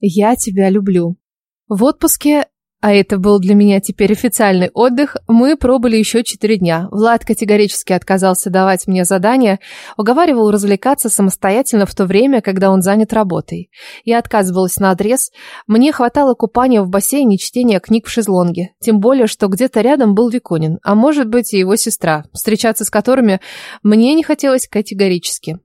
Я тебя люблю. В отпуске а это был для меня теперь официальный отдых, мы пробыли еще четыре дня. Влад категорически отказался давать мне задания, уговаривал развлекаться самостоятельно в то время, когда он занят работой. Я отказывалась на адрес. Мне хватало купания в бассейне и чтения книг в шезлонге. Тем более, что где-то рядом был Виконин, а может быть и его сестра, встречаться с которыми мне не хотелось категорически.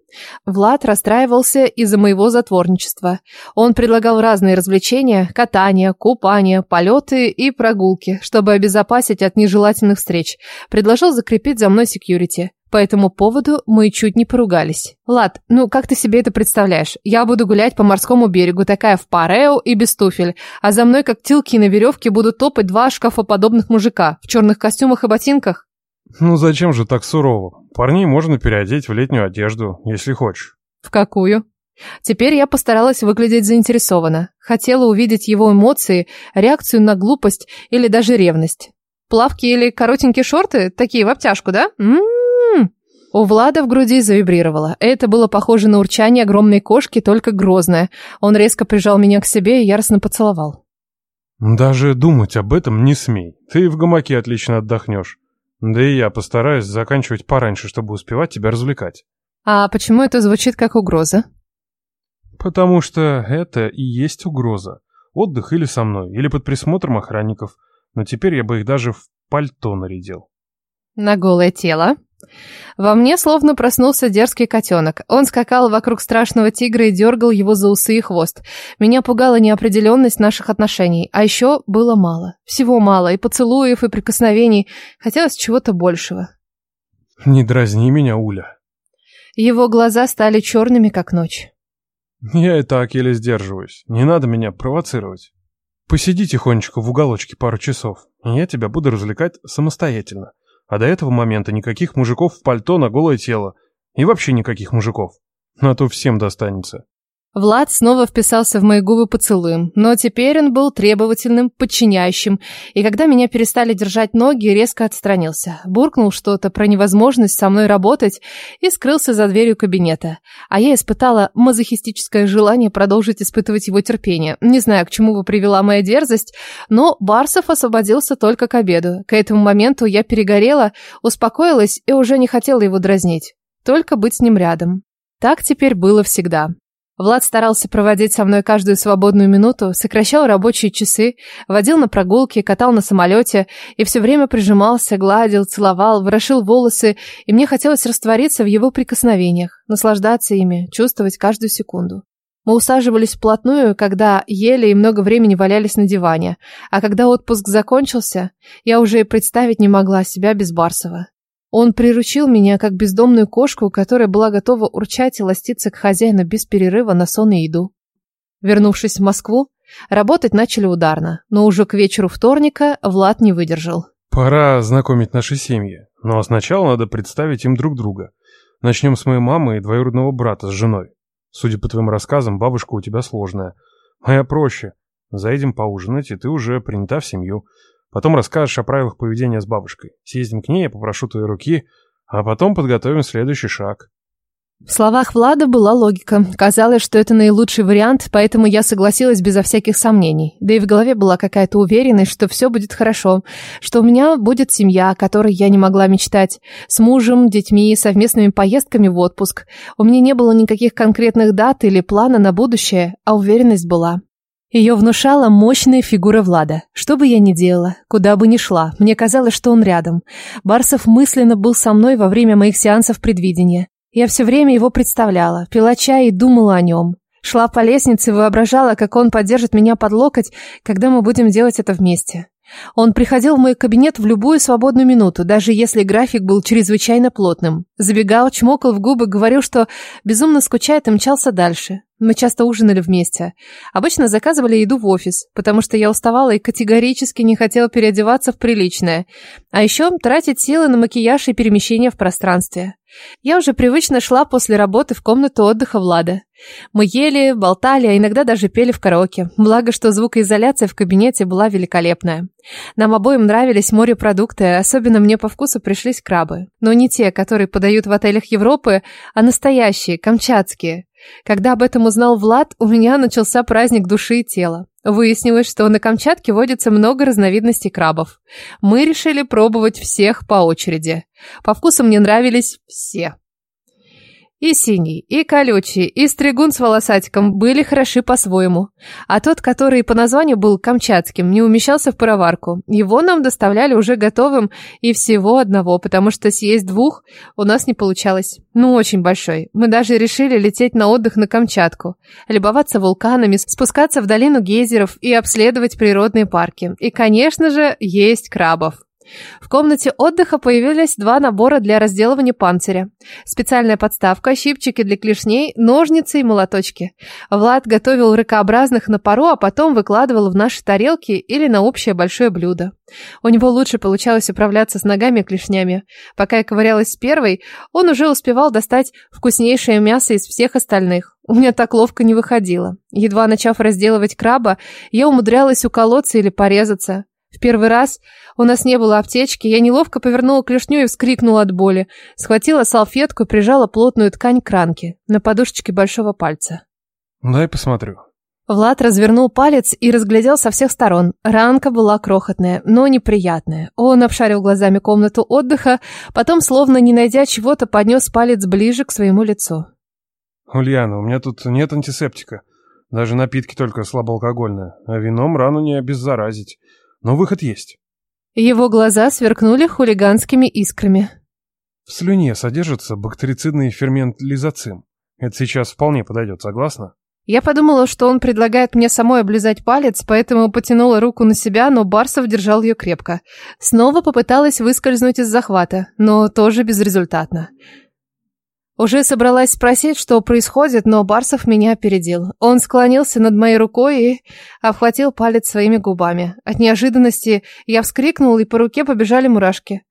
Влад расстраивался из-за моего затворничества. Он предлагал разные развлечения, катание, купание, полеты и прогулки, чтобы обезопасить от нежелательных встреч. Предложил закрепить за мной секьюрити. По этому поводу мы чуть не поругались. Лад, ну как ты себе это представляешь? Я буду гулять по морскому берегу, такая в парео и без туфель, а за мной как тилки на веревке будут топать два шкафоподобных мужика в черных костюмах и ботинках? Ну зачем же так сурово? Парней можно переодеть в летнюю одежду, если хочешь. В какую? Теперь я постаралась выглядеть заинтересованно. Хотела увидеть его эмоции, реакцию на глупость или даже ревность. Плавки или коротенькие шорты? Такие в обтяжку, да? М-м-м. У Влада в груди завибрировало. Это было похоже на урчание огромной кошки, только грозное. Он резко прижал меня к себе и яростно поцеловал. Даже думать об этом не смей. Ты в гамаке отлично отдохнешь. Да и я постараюсь заканчивать пораньше, чтобы успевать тебя развлекать. А почему это звучит как угроза? Потому что это и есть угроза. Отдых или со мной, или под присмотром охранников. Но теперь я бы их даже в пальто нарядил. На голое тело? Во мне словно проснулся дерзкий котенок. Он скакал вокруг страшного тигра и дергал его за усы и хвост. Меня пугала неопределенность наших отношений. А еще было мало. Всего мало. И поцелуев, и прикосновений. Хотелось чего-то большего. Не дразни меня, Уля. Его глаза стали черными, как ночь. Я и так еле сдерживаюсь. Не надо меня провоцировать. Посиди тихонечко в уголочке пару часов, и я тебя буду развлекать самостоятельно. А до этого момента никаких мужиков в пальто на голое тело. И вообще никаких мужиков. А то всем достанется. Влад снова вписался в мои губы поцелуем, но теперь он был требовательным, подчиняющим, и когда меня перестали держать ноги, резко отстранился, буркнул что-то про невозможность со мной работать и скрылся за дверью кабинета. А я испытала мазохистическое желание продолжить испытывать его терпение. Не знаю, к чему бы привела моя дерзость, но Барсов освободился только к обеду. К этому моменту я перегорела, успокоилась и уже не хотела его дразнить. Только быть с ним рядом. Так теперь было всегда. Влад старался проводить со мной каждую свободную минуту, сокращал рабочие часы, водил на прогулки, катал на самолете и все время прижимался, гладил, целовал, ворошил волосы, и мне хотелось раствориться в его прикосновениях, наслаждаться ими, чувствовать каждую секунду. Мы усаживались вплотную, когда ели и много времени валялись на диване, а когда отпуск закончился, я уже и представить не могла себя без Барсова. Он приручил меня, как бездомную кошку, которая была готова урчать и ластиться к хозяину без перерыва на сон и еду. Вернувшись в Москву, работать начали ударно, но уже к вечеру вторника Влад не выдержал. «Пора знакомить наши семьи, но сначала надо представить им друг друга. Начнем с моей мамы и двоюродного брата с женой. Судя по твоим рассказам, бабушка у тебя сложная. Моя проще. Заедем поужинать, и ты уже принята в семью. Потом расскажешь о правилах поведения с бабушкой. Съездим к ней, я попрошу твоей руки, а потом подготовим следующий шаг. В словах Влада была логика. Казалось, что это наилучший вариант, поэтому я согласилась безо всяких сомнений. Да и в голове была какая-то уверенность, что все будет хорошо, что у меня будет семья, о которой я не могла мечтать, с мужем, детьми, совместными поездками в отпуск. У меня не было никаких конкретных дат или плана на будущее, а уверенность была. Ее внушала мощная фигура Влада. Что бы я ни делала, куда бы ни шла, мне казалось, что он рядом. Барсов мысленно был со мной во время моих сеансов предвидения. Я все время его представляла, пила чай и думала о нем. Шла по лестнице и воображала, как он поддержит меня под локоть, когда мы будем делать это вместе. Он приходил в мой кабинет в любую свободную минуту, даже если график был чрезвычайно плотным. Забегал, чмокал в губы, говорил, что безумно скучает и мчался дальше. Мы часто ужинали вместе. Обычно заказывали еду в офис, потому что я уставала и категорически не хотела переодеваться в приличное. А еще тратить силы на макияж и перемещение в пространстве. Я уже привычно шла после работы в комнату отдыха Влада. Мы ели, болтали, а иногда даже пели в караоке. Благо, что звукоизоляция в кабинете была великолепная. Нам обоим нравились морепродукты, особенно мне по вкусу пришлись крабы. Но не те, которые подают в отелях Европы, а настоящие, камчатские. Когда об этом узнал Влад, у меня начался праздник души и тела. Выяснилось, что на Камчатке водится много разновидностей крабов. Мы решили пробовать всех по очереди. По вкусу мне нравились все. И синий, и колючий, и стригун с волосатиком были хороши по-своему. А тот, который по названию был камчатским, не умещался в пароварку. Его нам доставляли уже готовым и всего одного, потому что съесть двух у нас не получалось. Ну, очень большой. Мы даже решили лететь на отдых на Камчатку, любоваться вулканами, спускаться в долину гейзеров и обследовать природные парки. И, конечно же, есть крабов. В комнате отдыха появились два набора для разделывания панциря. Специальная подставка, щипчики для клешней, ножницы и молоточки. Влад готовил ракообразных на пару, а потом выкладывал в наши тарелки или на общее большое блюдо. У него лучше получалось управляться с ногами и клешнями. Пока я ковырялась с первой, он уже успевал достать вкуснейшее мясо из всех остальных. У меня так ловко не выходило. Едва начав разделывать краба, я умудрялась уколоться или порезаться. В первый раз у нас не было аптечки, я неловко повернула клешню и вскрикнула от боли. Схватила салфетку и прижала плотную ткань к ранке на подушечке большого пальца. «Дай посмотрю». Влад развернул палец и разглядел со всех сторон. Ранка была крохотная, но неприятная. Он обшарил глазами комнату отдыха, потом, словно не найдя чего-то, поднес палец ближе к своему лицу. «Ульяна, у меня тут нет антисептика. Даже напитки только слабоалкогольные, а вином рану не обеззаразить. Но выход есть. Его глаза сверкнули хулиганскими искрами. В слюне содержится бактерицидный фермент лизоцим. Это сейчас вполне подойдет, согласна? Я подумала, что он предлагает мне самой облизать палец, поэтому потянула руку на себя, но Барсов держал ее крепко. Снова попыталась выскользнуть из захвата, но тоже безрезультатно. Уже собралась спросить, что происходит, но Барсов меня опередил. Он склонился над моей рукой и обхватил палец своими губами. От неожиданности я вскрикнул, и по руке побежали мурашки.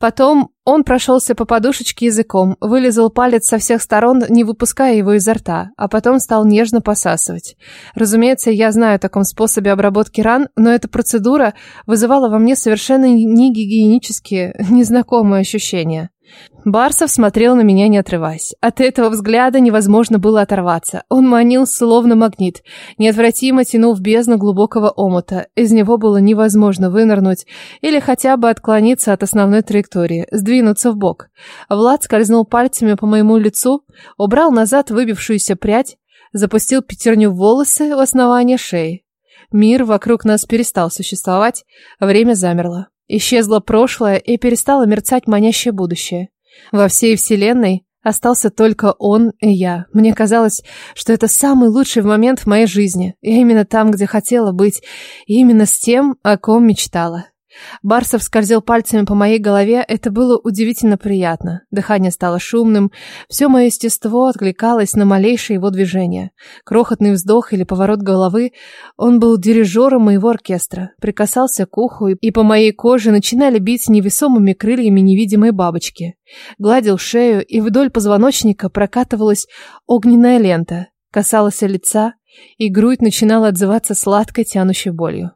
Потом он прошелся по подушечке языком, вылезал палец со всех сторон, не выпуская его изо рта, а потом стал нежно посасывать. Разумеется, я знаю о таком способе обработки ран, но эта процедура вызывала во мне совершенно негигиенические, незнакомые ощущения. Барсов смотрел на меня, не отрываясь. От этого взгляда невозможно было оторваться. Он манил словно магнит, неотвратимо тянул в бездну глубокого омута. Из него было невозможно вынырнуть или хотя бы отклониться от основной траектории, сдвинуться в бок. Влад скользнул пальцами по моему лицу, убрал назад выбившуюся прядь, запустил пятерню в волосы у основания шеи. Мир вокруг нас перестал существовать, время замерло. Исчезло прошлое и перестало мерцать манящее будущее. Во всей вселенной остался только он и я. Мне казалось, что это самый лучший момент в моей жизни. Я именно там, где хотела быть, и именно с тем, о ком мечтала. Барсов скользил пальцами по моей голове, это было удивительно приятно. Дыхание стало шумным, все мое естество откликалось на малейшее его движение. Крохотный вздох или поворот головы, он был дирижером моего оркестра, прикасался к уху, и по моей коже начинали бить невесомыми крыльями невидимые бабочки. Гладил шею, и вдоль позвоночника прокатывалась огненная лента, касалась лица, и грудь начинала отзываться сладкой тянущей болью.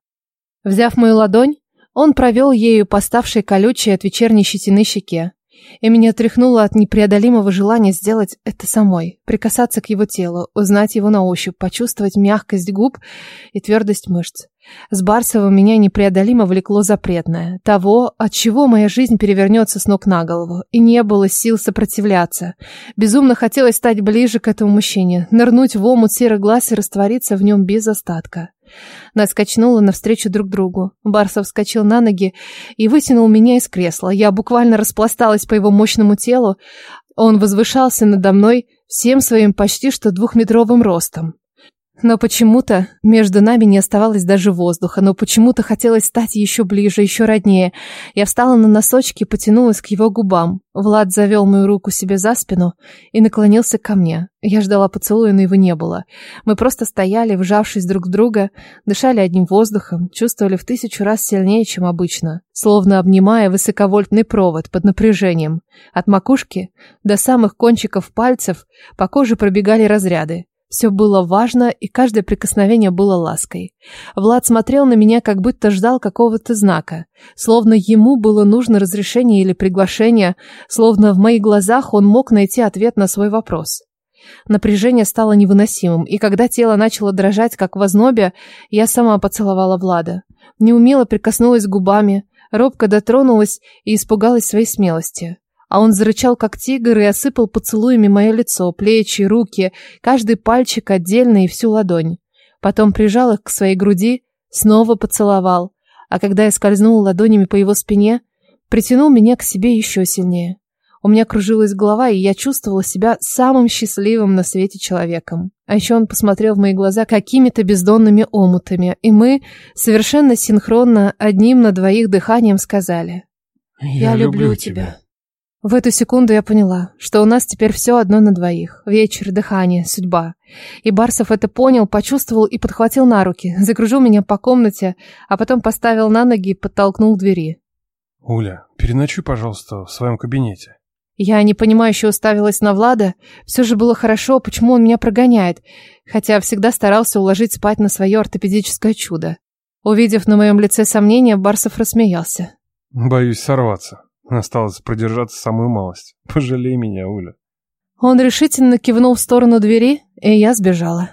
Взяв мою ладонь, он провел ею поставшей колючей от вечерней щетины щеке. И меня тряхнуло от непреодолимого желания сделать это самой, прикасаться к его телу, узнать его на ощупь, почувствовать мягкость губ и твердость мышц. С Барсовым меня непреодолимо влекло запретное, того, от чего моя жизнь перевернется с ног на голову, и не было сил сопротивляться. Безумно хотелось стать ближе к этому мужчине, нырнуть в омут серых глаз и раствориться в нем без остатка. Нас качнуло навстречу друг другу. Барсов вскочил на ноги и вытянул меня из кресла. Я буквально распласталась по его мощному телу. Он возвышался надо мной всем своим почти что двухметровым ростом. Но почему-то между нами не оставалось даже воздуха, но почему-то хотелось стать еще ближе, еще роднее. Я встала на носочки и потянулась к его губам. Влад завел мою руку себе за спину и наклонился ко мне. Я ждала поцелуя, но его не было. Мы просто стояли, вжавшись друг в друга, дышали одним воздухом, чувствовали в тысячу раз сильнее, чем обычно, словно обнимая высоковольтный провод под напряжением. От макушки до самых кончиков пальцев по коже пробегали разряды. Все было важно, и каждое прикосновение было лаской. Влад смотрел на меня, как будто ждал какого-то знака. Словно ему было нужно разрешение или приглашение, словно в моих глазах он мог найти ответ на свой вопрос. Напряжение стало невыносимым, и когда тело начало дрожать, как в ознобе, я сама поцеловала Влада. Неумело прикоснулась губами, робко дотронулась и испугалась своей смелости. А он зарычал, как тигр, и осыпал поцелуями мое лицо, плечи, руки, каждый пальчик отдельно и всю ладонь. Потом прижал их к своей груди, снова поцеловал, а когда я скользнул ладонями по его спине, притянул меня к себе еще сильнее. У меня кружилась голова, и я чувствовала себя самым счастливым на свете человеком. А еще он посмотрел в мои глаза какими-то бездонными омутами, и мы совершенно синхронно одним на двоих дыханием сказали «Я, «Я люблю тебя». В эту секунду я поняла, что у нас теперь все одно на двоих. Вечер, дыхание, судьба. И Барсов это понял, почувствовал и подхватил на руки, закружил меня по комнате, а потом поставил на ноги и подтолкнул к двери. Уля, переночуй, пожалуйста, в своем кабинете. Я непонимающе уставилась на Влада. Все же было хорошо, почему он меня прогоняет, хотя всегда старался уложить спать на свое ортопедическое чудо. Увидев на моем лице сомнение, Барсов рассмеялся. Боюсь сорваться. Осталось продержаться самую малость. Пожалей меня, Уля. Он решительно кивнул в сторону двери, и я сбежала.